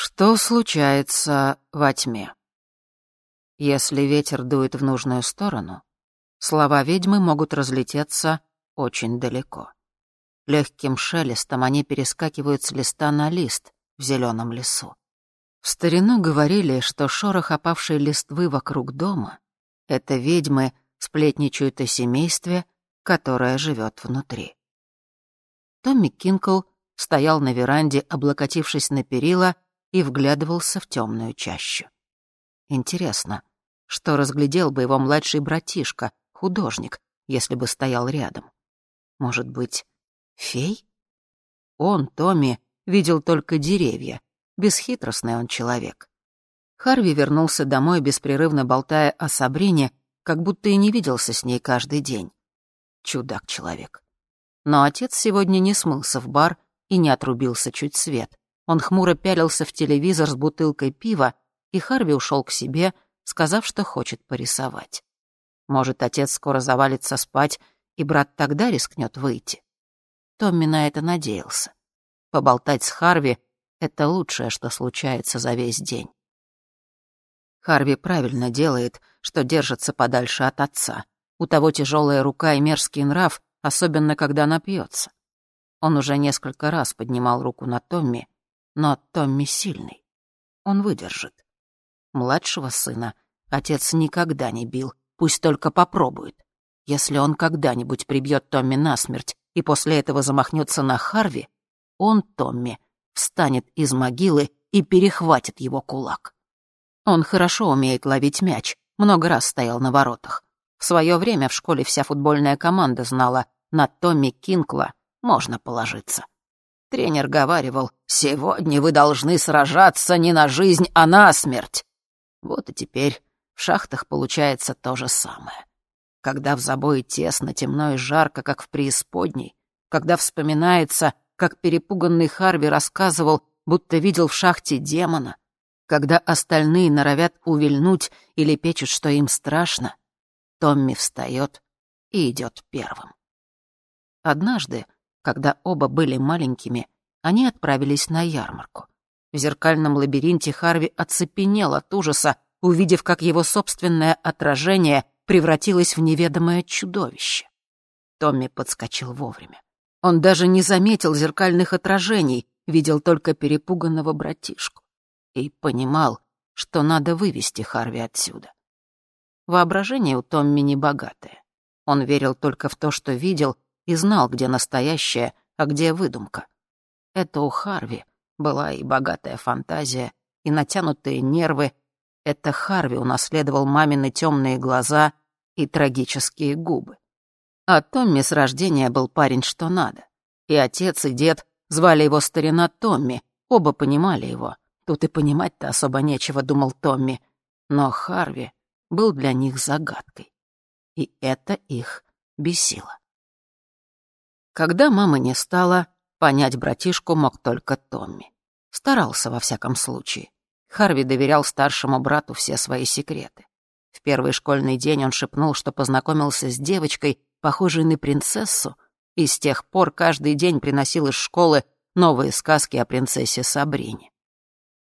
Что случается во тьме? Если ветер дует в нужную сторону, слова ведьмы могут разлететься очень далеко. Легким шелестом они перескакивают с листа на лист в зеленом лесу. В старину говорили, что шорох опавшей листвы вокруг дома — это ведьмы сплетничают о семействе, которое живет внутри. Томми Кинкл стоял на веранде, облокотившись на перила, и вглядывался в темную чащу. Интересно, что разглядел бы его младший братишка, художник, если бы стоял рядом? Может быть, фей? Он, Томми, видел только деревья. Бесхитростный он человек. Харви вернулся домой, беспрерывно болтая о Сабрине, как будто и не виделся с ней каждый день. Чудак-человек. Но отец сегодня не смылся в бар и не отрубился чуть свет. Он хмуро пялился в телевизор с бутылкой пива, и Харви ушел к себе, сказав, что хочет порисовать. Может, отец скоро завалится спать, и брат тогда рискнет выйти. Томми на это надеялся. Поболтать с Харви — это лучшее, что случается за весь день. Харви правильно делает, что держится подальше от отца. У того тяжелая рука и мерзкий нрав, особенно когда напьется. Он уже несколько раз поднимал руку на Томми, но Томми сильный. Он выдержит. Младшего сына отец никогда не бил, пусть только попробует. Если он когда-нибудь прибьет Томми насмерть и после этого замахнется на Харви, он, Томми, встанет из могилы и перехватит его кулак. Он хорошо умеет ловить мяч, много раз стоял на воротах. В свое время в школе вся футбольная команда знала, на Томми Кинкла можно положиться. Тренер говаривал, «Сегодня вы должны сражаться не на жизнь, а на смерть». Вот и теперь в шахтах получается то же самое. Когда в забое тесно, темно и жарко, как в преисподней, когда вспоминается, как перепуганный Харви рассказывал, будто видел в шахте демона, когда остальные норовят увильнуть или печут, что им страшно, Томми встает и идет первым. Однажды, когда оба были маленькими, они отправились на ярмарку. В зеркальном лабиринте Харви оцепенел от ужаса, увидев, как его собственное отражение превратилось в неведомое чудовище. Томми подскочил вовремя. Он даже не заметил зеркальных отражений, видел только перепуганного братишку. И понимал, что надо вывести Харви отсюда. Воображение у Томми не богатое. Он верил только в то, что видел, и знал, где настоящее, а где выдумка. Это у Харви была и богатая фантазия, и натянутые нервы. Это Харви унаследовал мамины темные глаза и трагические губы. А Томми с рождения был парень что надо. И отец, и дед звали его старина Томми, оба понимали его. Тут и понимать-то особо нечего, думал Томми. Но Харви был для них загадкой. И это их бесило. Когда мамы не стало, понять братишку мог только Томми. Старался во всяком случае. Харви доверял старшему брату все свои секреты. В первый школьный день он шепнул, что познакомился с девочкой, похожей на принцессу, и с тех пор каждый день приносил из школы новые сказки о принцессе Сабрине.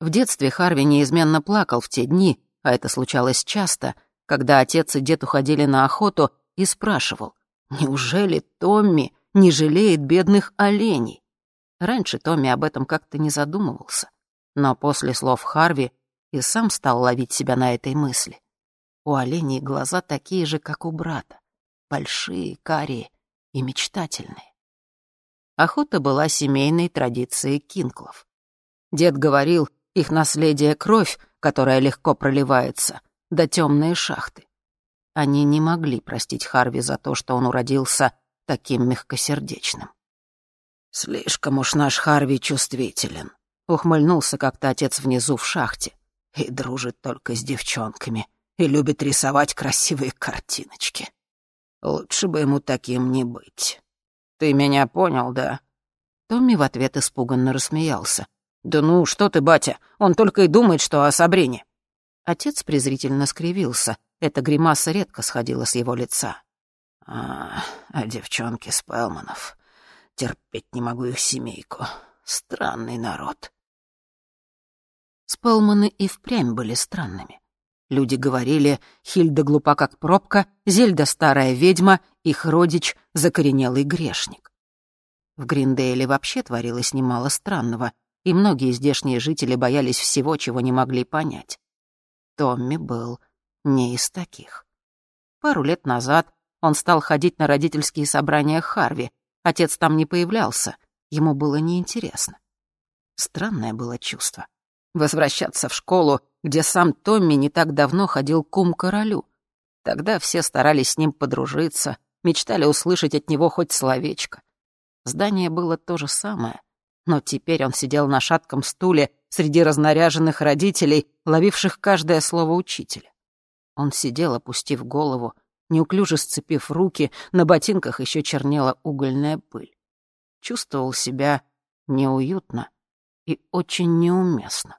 В детстве Харви неизменно плакал в те дни, а это случалось часто, когда отец и дед уходили на охоту, и спрашивал, «Неужели Томми не жалеет бедных оленей. Раньше Томми об этом как-то не задумывался, но после слов Харви и сам стал ловить себя на этой мысли. У оленей глаза такие же, как у брата, большие, карие и мечтательные. Охота была семейной традицией кинклов. Дед говорил, их наследие — кровь, которая легко проливается, до темные шахты. Они не могли простить Харви за то, что он уродился таким мягкосердечным. «Слишком уж наш Харви чувствителен», — ухмыльнулся как-то отец внизу в шахте. «И дружит только с девчонками, и любит рисовать красивые картиночки. Лучше бы ему таким не быть. Ты меня понял, да?» Томми в ответ испуганно рассмеялся. «Да ну, что ты, батя, он только и думает, что о Сабрине». Отец презрительно скривился. Эта гримаса редко сходила с его лица. А, а девчонки Спелманов. Терпеть не могу их семейку. Странный народ. Спелманы и впрямь были странными. Люди говорили, Хильда глупа как пробка, Зельда старая ведьма, их родич — закоренелый грешник. В Гриндейле вообще творилось немало странного, и многие здешние жители боялись всего, чего не могли понять. Томми был не из таких. Пару лет назад он стал ходить на родительские собрания Харви. Отец там не появлялся, ему было неинтересно. Странное было чувство. Возвращаться в школу, где сам Томми не так давно ходил к ум-королю. Тогда все старались с ним подружиться, мечтали услышать от него хоть словечко. Здание было то же самое, но теперь он сидел на шатком стуле среди разнаряженных родителей, ловивших каждое слово учителя. Он сидел, опустив голову, неуклюже сцепив руки, на ботинках еще чернела угольная пыль. Чувствовал себя неуютно и очень неуместно.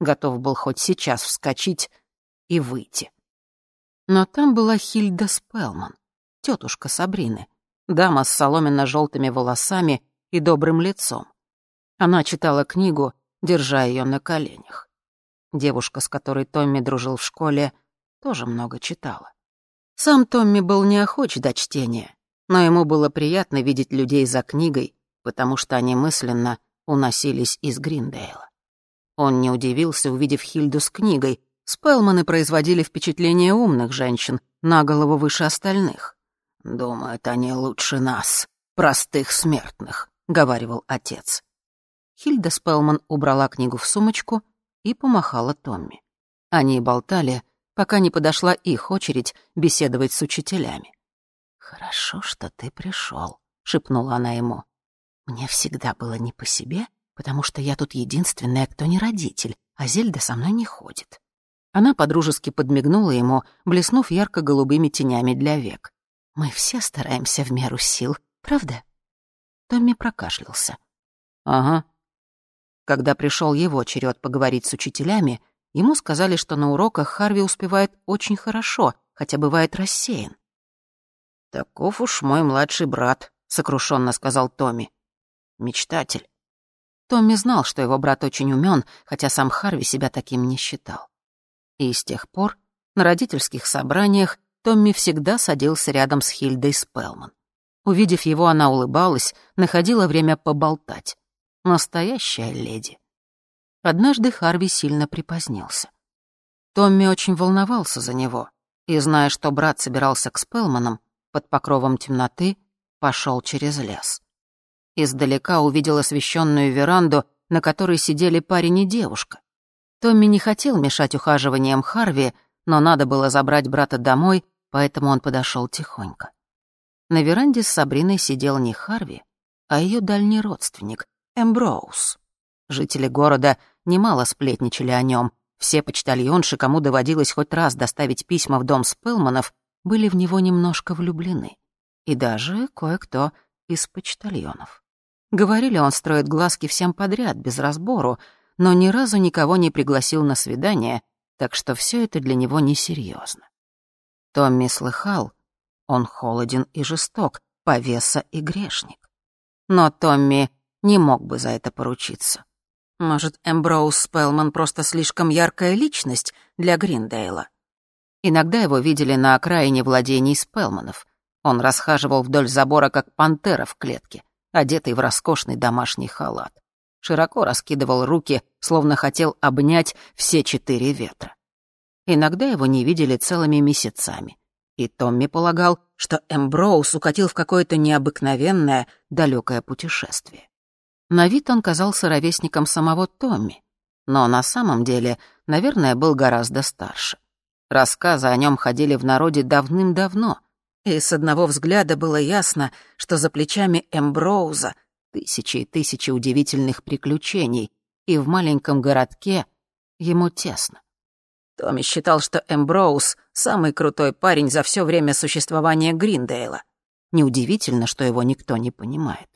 Готов был хоть сейчас вскочить и выйти. Но там была Хильда Спелман, тетушка Сабрины, дама с соломенно-желтыми волосами и добрым лицом. Она читала книгу, держа ее на коленях. Девушка, с которой Томми дружил в школе, тоже много читала. Сам Томми был неохоч до чтения, но ему было приятно видеть людей за книгой, потому что они мысленно уносились из Гриндейла. Он не удивился, увидев Хильду с книгой. Спелманы производили впечатление умных женщин, на голову выше остальных. «Думают они лучше нас, простых смертных», — говаривал отец. Хильда Спелман убрала книгу в сумочку и помахала Томми. Они болтали, пока не подошла их очередь беседовать с учителями. «Хорошо, что ты пришел», — шепнула она ему. «Мне всегда было не по себе, потому что я тут единственная, кто не родитель, а Зельда со мной не ходит». Она подружески подмигнула ему, блеснув ярко-голубыми тенями для век. «Мы все стараемся в меру сил, правда?» Томми прокашлялся. «Ага». Когда пришел его черед поговорить с учителями, ему сказали, что на уроках Харви успевает очень хорошо, хотя бывает рассеян. «Таков уж мой младший брат», — сокрушенно сказал Томми. «Мечтатель». Томми знал, что его брат очень умен, хотя сам Харви себя таким не считал. И с тех пор на родительских собраниях Томми всегда садился рядом с Хильдой Спелман. Увидев его, она улыбалась, находила время поболтать. Настоящая леди. Однажды Харви сильно припозднился. Томми очень волновался за него, и, зная, что брат собирался к Спелманам, под покровом темноты пошел через лес. Издалека увидел освещенную веранду, на которой сидели парень и девушка. Томми не хотел мешать ухаживаниям Харви, но надо было забрать брата домой, поэтому он подошел тихонько. На веранде с Сабриной сидел не Харви, а ее дальний родственник, Эмброуз. Жители города немало сплетничали о нем. Все почтальонши, кому доводилось хоть раз доставить письма в дом Спелманов, были в него немножко влюблены. И даже кое-кто из почтальонов. Говорили, он строит глазки всем подряд, без разбору, но ни разу никого не пригласил на свидание, так что все это для него несерьезно. Томми слыхал, он холоден и жесток, повеса и грешник. Но Томми не мог бы за это поручиться. Может, Эмброуз Спелман просто слишком яркая личность для Гриндейла? Иногда его видели на окраине владений Спелманов. Он расхаживал вдоль забора, как пантера в клетке — одетый в роскошный домашний халат. Широко раскидывал руки, словно хотел обнять все четыре ветра. Иногда его не видели целыми месяцами. И Томми полагал, что Эмброуз укатил в какое-то необыкновенное, далекое путешествие. На вид он казался ровесником самого Томми, но на самом деле, наверное, был гораздо старше. Рассказы о нем ходили в народе давным-давно, и с одного взгляда было ясно, что за плечами Эмброуза тысячи и тысячи удивительных приключений, и в маленьком городке ему тесно. Томми считал, что Эмброуз — самый крутой парень за все время существования Гриндейла. Неудивительно, что его никто не понимает.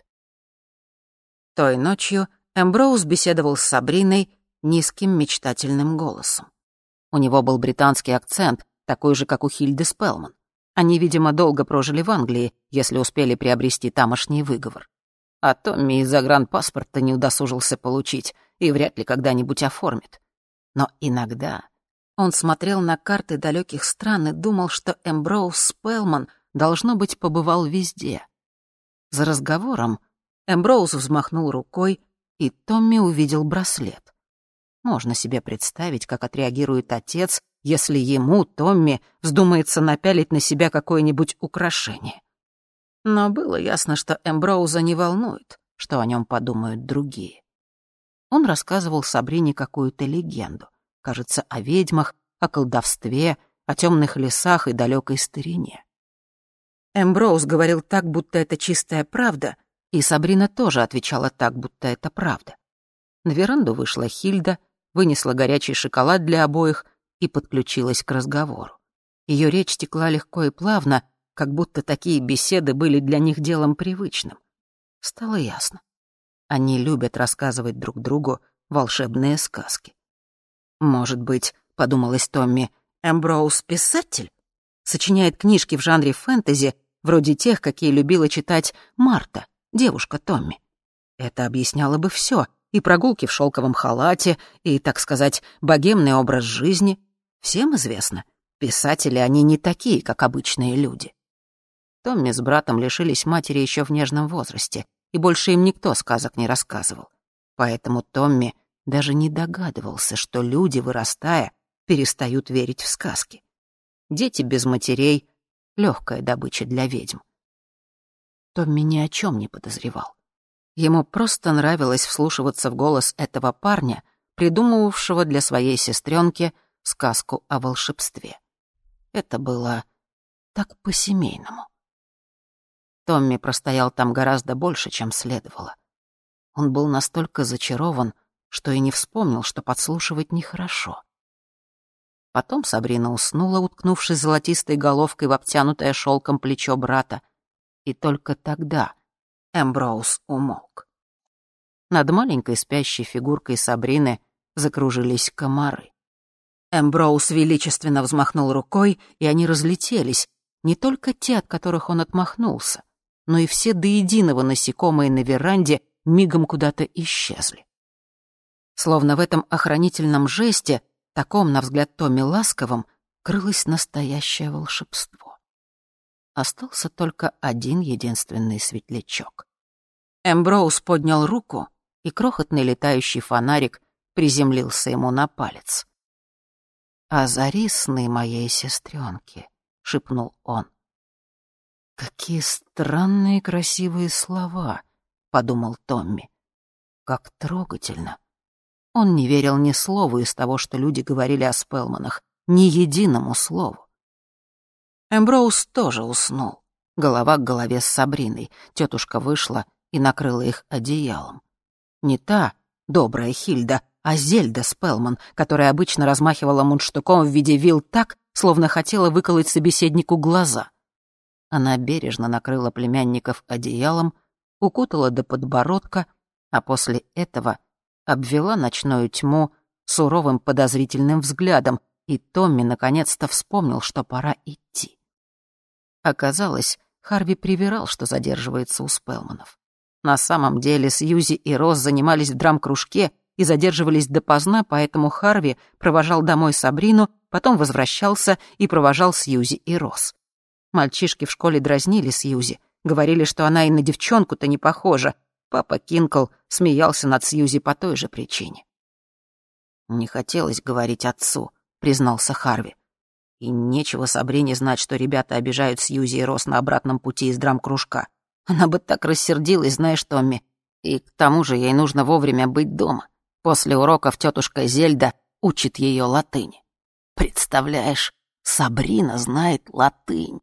Той ночью Эмброуз беседовал с Сабриной низким мечтательным голосом. У него был британский акцент, такой же, как у Хильды Спелман. Они, видимо, долго прожили в Англии, если успели приобрести тамошний выговор. А Томми из загранпаспорта не удосужился получить и вряд ли когда-нибудь оформит. Но иногда он смотрел на карты далеких стран и думал, что Эмброуз Спелман, должно быть, побывал везде. За разговором Эмброуз взмахнул рукой, и Томми увидел браслет. Можно себе представить, как отреагирует отец, если ему, Томми, вздумается напялить на себя какое-нибудь украшение. Но было ясно, что Эмброуза не волнует, что о нем подумают другие. Он рассказывал Сабрине какую-то легенду, кажется, о ведьмах, о колдовстве, о темных лесах и далекой старине. Эмброуз говорил так, будто это чистая правда, и Сабрина тоже отвечала так, будто это правда. На веранду вышла Хильда, вынесла горячий шоколад для обоих и подключилась к разговору. Ее речь текла легко и плавно, как будто такие беседы были для них делом привычным. Стало ясно. Они любят рассказывать друг другу волшебные сказки. «Может быть, — подумалась Томми, — Эмброуз — писатель? Сочиняет книжки в жанре фэнтези, вроде тех, какие любила читать Марта, девушка Томми. Это объясняло бы все, и прогулки в шелковом халате, и, так сказать, богемный образ жизни. Всем известно, писатели они не такие, как обычные люди. Томми с братом лишились матери еще в нежном возрасте, и больше им никто сказок не рассказывал. Поэтому Томми даже не догадывался, что люди, вырастая, перестают верить в сказки. Дети без матерей — легкая добыча для ведьм. Томми ни о чем не подозревал. Ему просто нравилось вслушиваться в голос этого парня, придумывавшего для своей сестренки сказку о волшебстве. Это было так по-семейному. Томми простоял там гораздо больше, чем следовало. Он был настолько зачарован, что и не вспомнил, что подслушивать нехорошо. Потом Сабрина уснула, уткнувшись золотистой головкой в обтянутое шелком плечо брата, и только тогда Эмброуз умолк. Над маленькой спящей фигуркой Сабрины закружились комары. Эмброуз величественно взмахнул рукой, и они разлетелись, не только те, от которых он отмахнулся, но и все до единого насекомые на веранде мигом куда-то исчезли. Словно в этом охранительном жесте, таком, на взгляд Томми, ласковом, крылось настоящее волшебство остался только один единственный светлячок. Эмброуз поднял руку, и крохотный летающий фонарик приземлился ему на палец. «Озари сны моей сестренки», — шепнул он. «Какие странные красивые слова», — подумал Томми. «Как трогательно». Он не верил ни слову из того, что люди говорили о Спелманах, ни единому слову. Эмброуз тоже уснул. Голова к голове с Сабриной. Тетушка вышла и накрыла их одеялом. Не та, добрая Хильда, а Зельда Спелман, которая обычно размахивала мундштуком в виде вил так, словно хотела выколоть собеседнику глаза. Она бережно накрыла племянников одеялом, укутала до подбородка, а после этого обвела ночную тьму суровым подозрительным взглядом, и Томми наконец-то вспомнил, что пора идти. Оказалось, Харви привирал, что задерживается у Спелманов. На самом деле Сьюзи и Росс занимались в драм-кружке и задерживались допоздна, поэтому Харви провожал домой Сабрину, потом возвращался и провожал Сьюзи и Росс. Мальчишки в школе дразнили Сьюзи, говорили, что она и на девчонку-то не похожа. Папа Кинкл смеялся над Сьюзи по той же причине. «Не хотелось говорить отцу», — признался Харви. И нечего Сабрине знать, что ребята обижают Сьюзи и Рос на обратном пути из драм-кружка. Она бы так рассердилась, знаешь, Томми. И к тому же ей нужно вовремя быть дома. После уроков тетушка Зельда учит ее латыни. Представляешь, Сабрина знает латынь.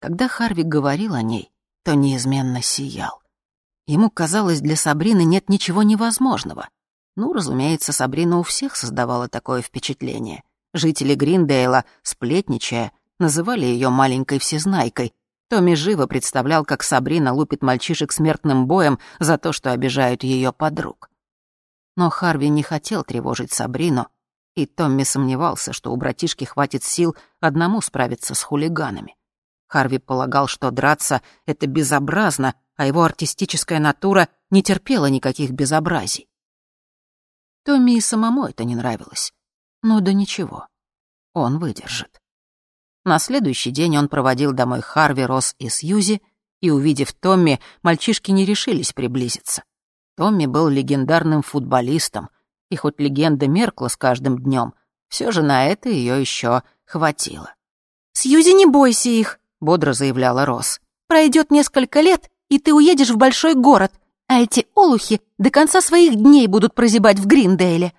Когда Харви говорил о ней, то неизменно сиял. Ему казалось, для Сабрины нет ничего невозможного. Ну, разумеется, Сабрина у всех создавала такое впечатление. Жители Гриндейла, сплетничая, называли ее маленькой всезнайкой. Томми живо представлял, как Сабрина лупит мальчишек смертным боем за то, что обижают ее подруг. Но Харви не хотел тревожить Сабрину, и Томми сомневался, что у братишки хватит сил одному справиться с хулиганами. Харви полагал, что драться — это безобразно, а его артистическая натура не терпела никаких безобразий. Томми и самому это не нравилось. Но да ничего, он выдержит. На следующий день он проводил домой Харви, Росс и Сьюзи, и, увидев Томми, мальчишки не решились приблизиться. Томми был легендарным футболистом, и хоть легенда меркла с каждым днем, все же на это ее еще хватило. «Сьюзи, не бойся их», — бодро заявляла Росс. «Пройдет несколько лет, и ты уедешь в большой город, а эти олухи до конца своих дней будут прозябать в Гриндейле».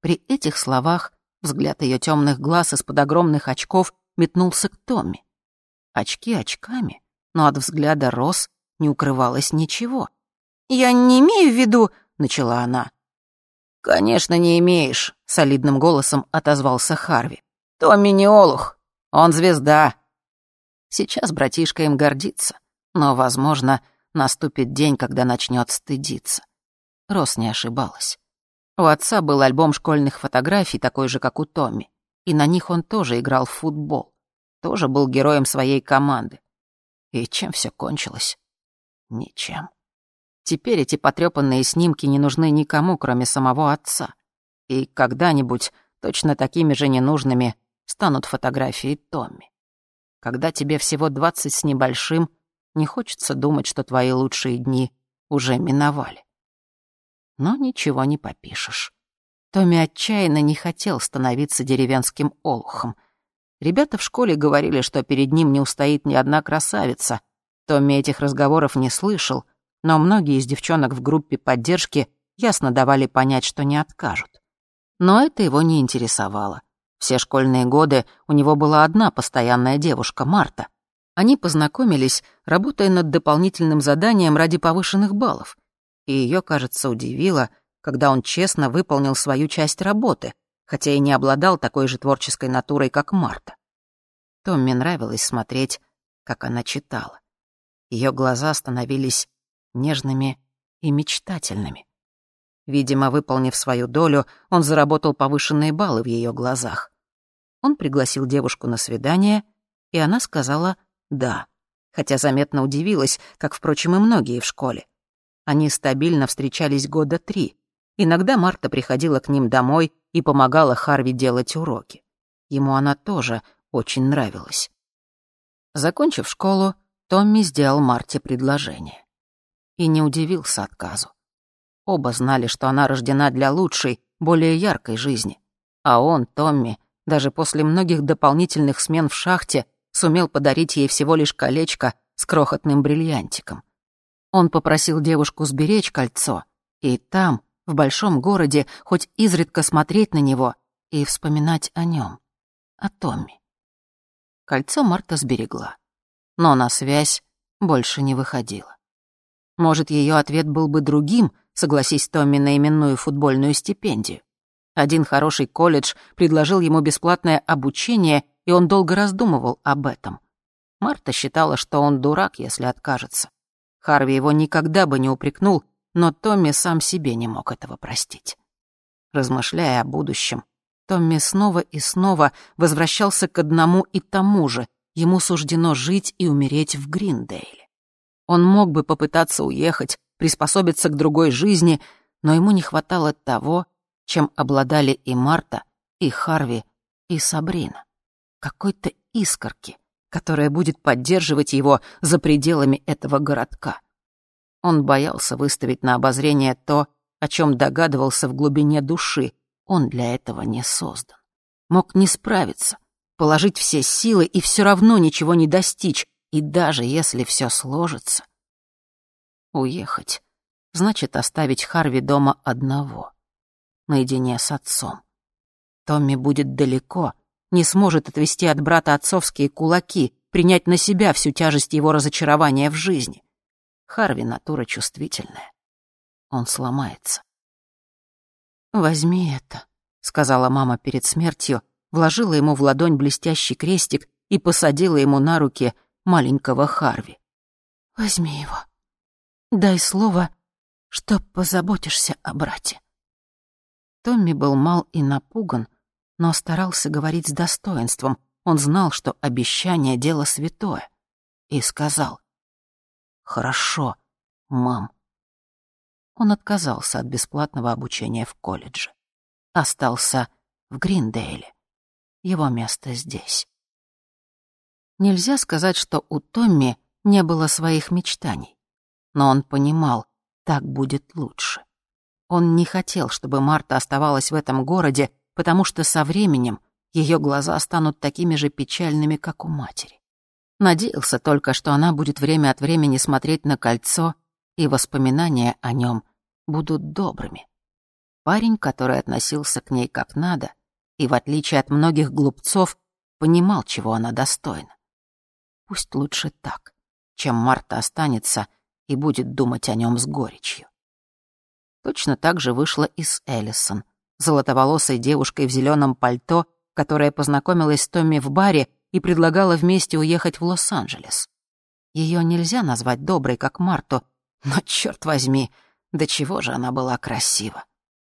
При этих словах взгляд ее темных глаз из-под огромных очков метнулся к Томми. Очки очками, но от взгляда Росс не укрывалось ничего. «Я не имею в виду...» — начала она. «Конечно, не имеешь», — солидным голосом отозвался Харви. «Томми не олух, он звезда». Сейчас братишка им гордится, но, возможно, наступит день, когда начнет стыдиться. Рос не ошибалась. У отца был альбом школьных фотографий, такой же, как у Томми, и на них он тоже играл в футбол, тоже был героем своей команды. И чем все кончилось? Ничем. Теперь эти потрепанные снимки не нужны никому, кроме самого отца. И когда-нибудь точно такими же ненужными станут фотографии Томми. Когда тебе всего двадцать с небольшим, не хочется думать, что твои лучшие дни уже миновали. Но ничего не попишешь. Томми отчаянно не хотел становиться деревенским олухом. Ребята в школе говорили, что перед ним не устоит ни одна красавица. Томми этих разговоров не слышал, но многие из девчонок в группе поддержки ясно давали понять, что не откажут. Но это его не интересовало. Все школьные годы у него была одна постоянная девушка, Марта. Они познакомились, работая над дополнительным заданием ради повышенных баллов. И ее, кажется, удивило, когда он честно выполнил свою часть работы, хотя и не обладал такой же творческой натурой, как Марта. Томми нравилось смотреть, как она читала. Ее глаза становились нежными и мечтательными. Видимо, выполнив свою долю, он заработал повышенные баллы в ее глазах. Он пригласил девушку на свидание, и она сказала «да», хотя заметно удивилась, как, впрочем, и многие в школе. Они стабильно встречались года три. Иногда Марта приходила к ним домой и помогала Харви делать уроки. Ему она тоже очень нравилась. Закончив школу, Томми сделал Марте предложение. И не удивился отказу. Оба знали, что она рождена для лучшей, более яркой жизни. А он, Томми, даже после многих дополнительных смен в шахте, сумел подарить ей всего лишь колечко с крохотным бриллиантиком. Он попросил девушку сберечь кольцо, и там, в большом городе, хоть изредка смотреть на него и вспоминать о нем, о Томми. Кольцо Марта сберегла, но на связь больше не выходила. Может, ее ответ был бы другим, согласись Томми на именную футбольную стипендию. Один хороший колледж предложил ему бесплатное обучение, и он долго раздумывал об этом. Марта считала, что он дурак, если откажется. Харви его никогда бы не упрекнул, но Томми сам себе не мог этого простить. Размышляя о будущем, Томми снова и снова возвращался к одному и тому же. Ему суждено жить и умереть в Гриндейле. Он мог бы попытаться уехать, приспособиться к другой жизни, но ему не хватало того, чем обладали и Марта, и Харви, и Сабрина. Какой-то искорки, которая будет поддерживать его за пределами этого городка. Он боялся выставить на обозрение то, о чем догадывался в глубине души. Он для этого не создан. Мог не справиться, положить все силы и все равно ничего не достичь, и даже если все сложится... Уехать значит оставить Харви дома одного, наедине с отцом. Томми будет далеко, не сможет отвести от брата отцовские кулаки, принять на себя всю тяжесть его разочарования в жизни. Харви натура чувствительная. Он сломается. «Возьми это», — сказала мама перед смертью, вложила ему в ладонь блестящий крестик и посадила ему на руки маленького Харви. «Возьми его. Дай слово, что позаботишься о брате». Томми был мал и напуган, но старался говорить с достоинством. Он знал, что обещание — дело святое. И сказал, «Хорошо, мам». он отказался от бесплатного обучения в колледже. Остался в Гриндейле. Его место здесь. Нельзя сказать, что у Томми не было своих мечтаний. Но он понимал, так будет лучше. Он не хотел, чтобы Марта оставалась в этом городе, потому что со временем ее глаза станут такими же печальными, как у матери. Надеялся только, что она будет время от времени смотреть на кольцо, и воспоминания о нем будут добрыми. Парень, который относился к ней как надо, и, в отличие от многих глупцов, понимал, чего она достойна. Пусть лучше так, чем Марта останется и будет думать о нем с горечью. Точно так же вышла и с Эллисон, золотоволосой девушкой в зеленом пальто, которая познакомилась с Томми в баре и предлагала вместе уехать в Лос-Анджелес. Ее нельзя назвать доброй, как Марту, но, черт возьми, до чего же она была красива.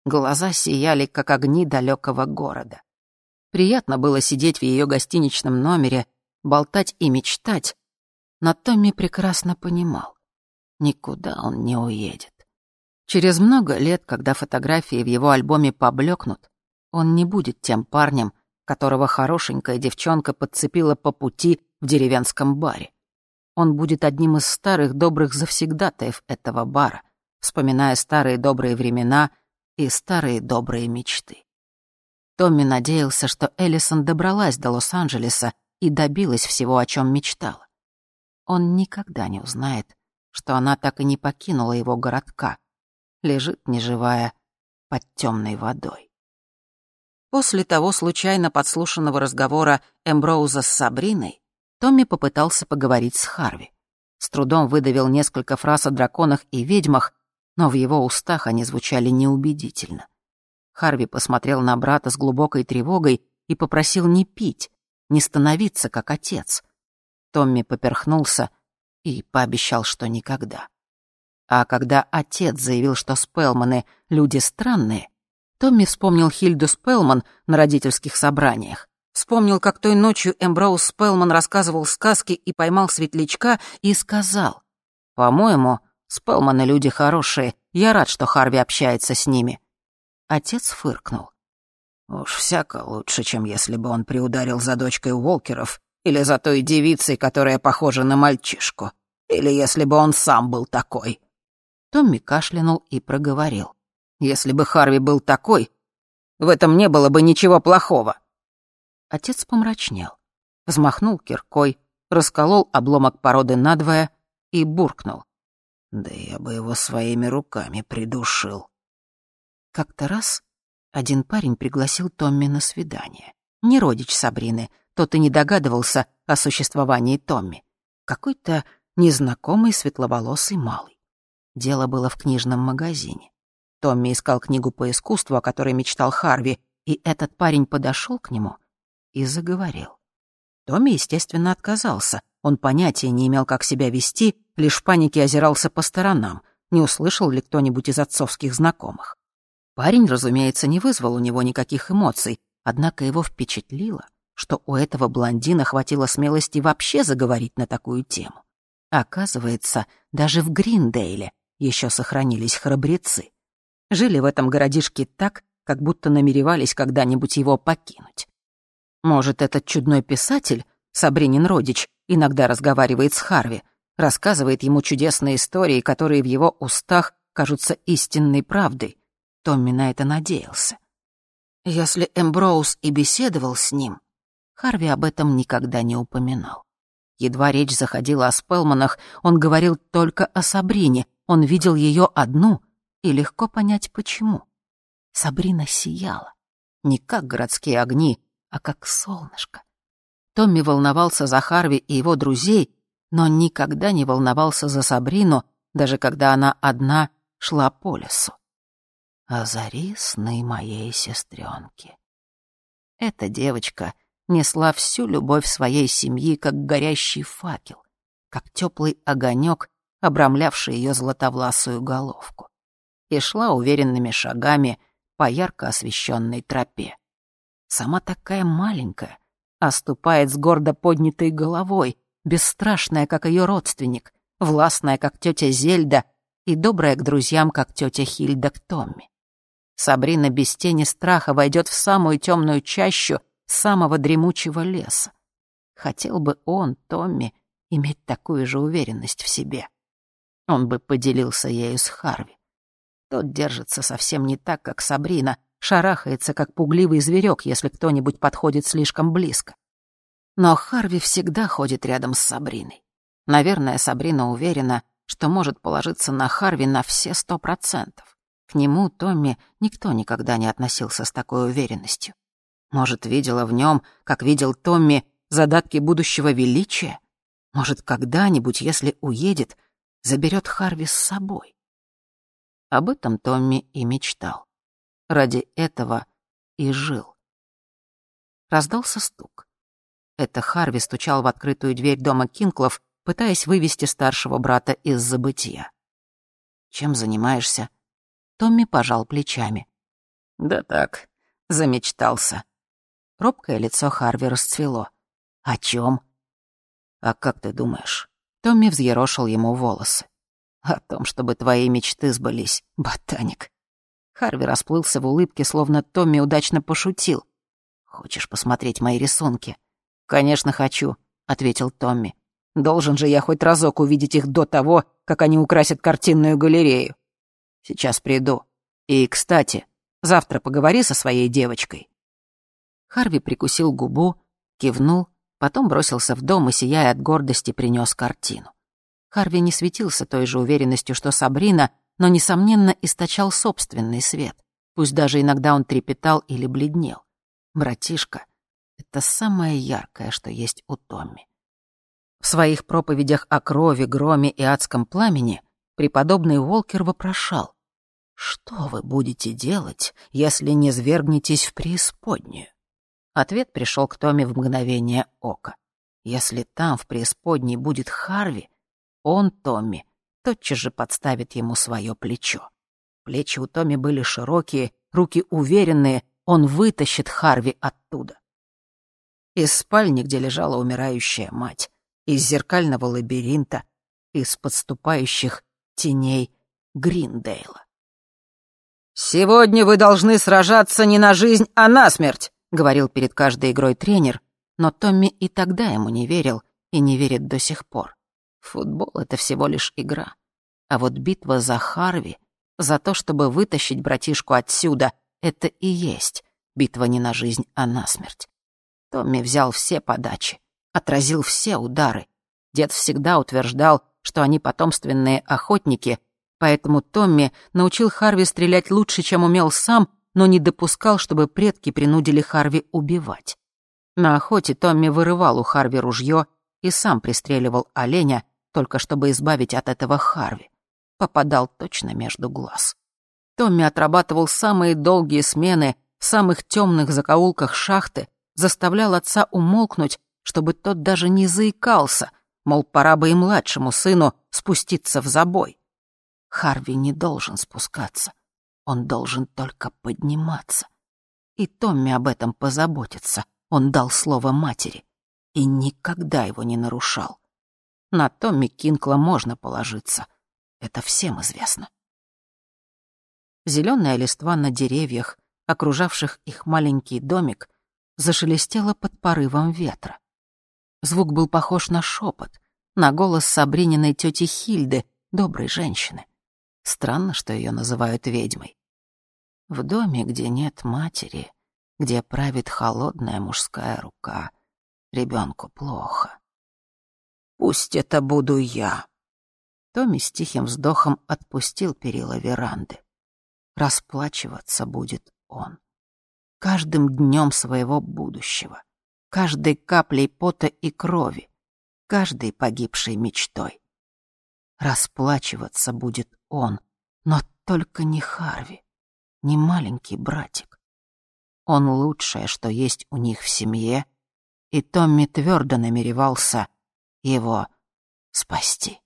Глаза сияли, как огни далекого города. Приятно было сидеть в ее гостиничном номере, болтать и мечтать, но Томми прекрасно понимал, никуда он не уедет. Через много лет, когда фотографии в его альбоме поблекнут, он не будет тем парнем, которого хорошенькая девчонка подцепила по пути в деревенском баре. Он будет одним из старых добрых завсегдатаев этого бара, вспоминая старые добрые времена и старые добрые мечты. Томми надеялся, что Эллисон добралась до Лос-Анджелеса и добилась всего, о чем мечтала. Он никогда не узнает, что она так и не покинула его городка, лежит неживая под темной водой. После того случайно подслушанного разговора Эмброуза с Сабриной, Томми попытался поговорить с Харви. С трудом выдавил несколько фраз о драконах и ведьмах, но в его устах они звучали неубедительно. Харви посмотрел на брата с глубокой тревогой и попросил не пить, не становиться как отец. Томми поперхнулся и пообещал, что никогда. А когда отец заявил, что Спелманы — люди странные, Томми вспомнил Хильду Спелман на родительских собраниях. Вспомнил, как той ночью Эмброуз Спелман рассказывал сказки и поймал светлячка и сказал, «По-моему, Спелманы люди хорошие, я рад, что Харви общается с ними». Отец фыркнул. «Уж всяко лучше, чем если бы он приударил за дочкой Уолкеров или за той девицей, которая похожа на мальчишку, или если бы он сам был такой». Томми кашлянул и проговорил. «Если бы Харви был такой, в этом не было бы ничего плохого». Отец помрачнел, взмахнул киркой, расколол обломок породы надвое и буркнул. «Да я бы его своими руками придушил». Как-то раз один парень пригласил Томми на свидание. Не родич Сабрины, тот и не догадывался о существовании Томми. Какой-то незнакомый светловолосый малый. Дело было в книжном магазине. Томми искал книгу по искусству, о которой мечтал Харви, и этот парень подошел к нему и заговорил. Томми, естественно, отказался. Он понятия не имел, как себя вести, лишь в панике озирался по сторонам, не услышал ли кто-нибудь из отцовских знакомых. Парень, разумеется, не вызвал у него никаких эмоций, однако его впечатлило, что у этого блондина хватило смелости вообще заговорить на такую тему. Оказывается, даже в Гриндейле еще сохранились храбрецы. Жили в этом городишке так, как будто намеревались когда-нибудь его покинуть. Может, этот чудной писатель, Сабринин родич, иногда разговаривает с Харви, рассказывает ему чудесные истории, которые в его устах кажутся истинной правдой. Томми на это надеялся. Если Эмброуз и беседовал с ним, Харви об этом никогда не упоминал. Едва речь заходила о Спелманах, он говорил только о Сабрине, он видел ее одну, и легко понять, почему. Сабрина сияла. Не как городские огни, а как солнышко. Томми волновался за Харви и его друзей, но никогда не волновался за Сабрину, даже когда она одна шла по лесу. «Озари сны моей сестренки». Эта девочка несла всю любовь своей семьи, как горящий факел, как теплый огонек, обрамлявший ее златовласую головку, и шла уверенными шагами по ярко освещенной тропе. Сама такая маленькая, оступает с гордо поднятой головой, бесстрашная, как ее родственник, властная, как тетя Зельда, и добрая к друзьям, как тетя Хильда к Томми. Сабрина без тени страха войдет в самую темную чащу самого дремучего леса. Хотел бы он, Томми, иметь такую же уверенность в себе. Он бы поделился ею с Харви. Тот держится совсем не так, как Сабрина, шарахается, как пугливый зверек, если кто-нибудь подходит слишком близко. Но Харви всегда ходит рядом с Сабриной. Наверное, Сабрина уверена, что может положиться на Харви на все сто процентов. К нему, Томми, никто никогда не относился с такой уверенностью. Может, видела в нем, как видел Томми, задатки будущего величия? Может, когда-нибудь, если уедет, заберет Харви с собой? Об этом Томми и мечтал. Ради этого и жил. Раздался стук. Это Харви стучал в открытую дверь дома Кинклов, пытаясь вывести старшего брата из забытия. «Чем занимаешься?» Томми пожал плечами. «Да так, замечтался». Робкое лицо Харви расцвело. «О чем? «А как ты думаешь?» Томми взъерошил ему волосы. «О том, чтобы твои мечты сбылись, ботаник». Харви расплылся в улыбке, словно Томми удачно пошутил. «Хочешь посмотреть мои рисунки?» «Конечно хочу», — ответил Томми. Должен же я хоть разок увидеть их до того, как они украсят картинную галерею. Сейчас приду. И, кстати, завтра поговори со своей девочкой». Харви прикусил губу, кивнул, потом бросился в дом и, сияя от гордости, принес картину. Харви не светился той же уверенностью, что Сабрина, но, несомненно, источал собственный свет. Пусть даже иногда он трепетал или бледнел. Братишка — это самое яркое, что есть у Томми. В своих проповедях о крови, громе и адском пламени преподобный Волкер вопрошал, «Что вы будете делать, если не свергнетесь в преисподнюю?» Ответ пришел к Томе в мгновение ока. Если там, в преисподней, будет Харви, он, Томми, тотчас же подставит ему свое плечо. Плечи у Томми были широкие, руки уверенные, он вытащит Харви оттуда. Из спальни, где лежала умирающая мать, из зеркального лабиринта, из подступающих теней Гриндейла. «Сегодня вы должны сражаться не на жизнь, а на смерть», — говорил перед каждой игрой тренер, но Томми и тогда ему не верил и не верит до сих пор. Футбол — это всего лишь игра. А вот битва за Харви, за то, чтобы вытащить братишку отсюда, это и есть битва не на жизнь, а на смерть. Томми взял все подачи, отразил все удары. Дед всегда утверждал, что они потомственные охотники, поэтому Томми научил Харви стрелять лучше, чем умел сам, но не допускал, чтобы предки принудили Харви убивать. На охоте Томми вырывал у Харви ружье и сам пристреливал оленя, только чтобы избавить от этого Харви. Попадал точно между глаз. Томми отрабатывал самые долгие смены в самых темных закоулках шахты, заставлял отца умолкнуть чтобы тот даже не заикался, мол, пора бы и младшему сыну спуститься в забой. Харви не должен спускаться, он должен только подниматься. И Томми об этом позаботится, он дал слово матери и никогда его не нарушал. На Томми Кинкла можно положиться, это всем известно. Зеленая листва на деревьях, окружавших их маленький домик, зашелестела под порывом ветра. Звук был похож на шепот, на голос Сабрининой тети Хильды, доброй женщины. Странно, что ее называют ведьмой. В доме, где нет матери, где правит холодная мужская рука, ребенку плохо. «Пусть это буду я!» Томми с тихим вздохом отпустил перила веранды. Расплачиваться будет он. Каждым днем своего будущего каждой каплей пота и крови, каждой погибшей мечтой. Расплачиваться будет он, но только не Харви, не маленький братик. Он лучшее, что есть у них в семье, и Томми твердо намеревался его спасти.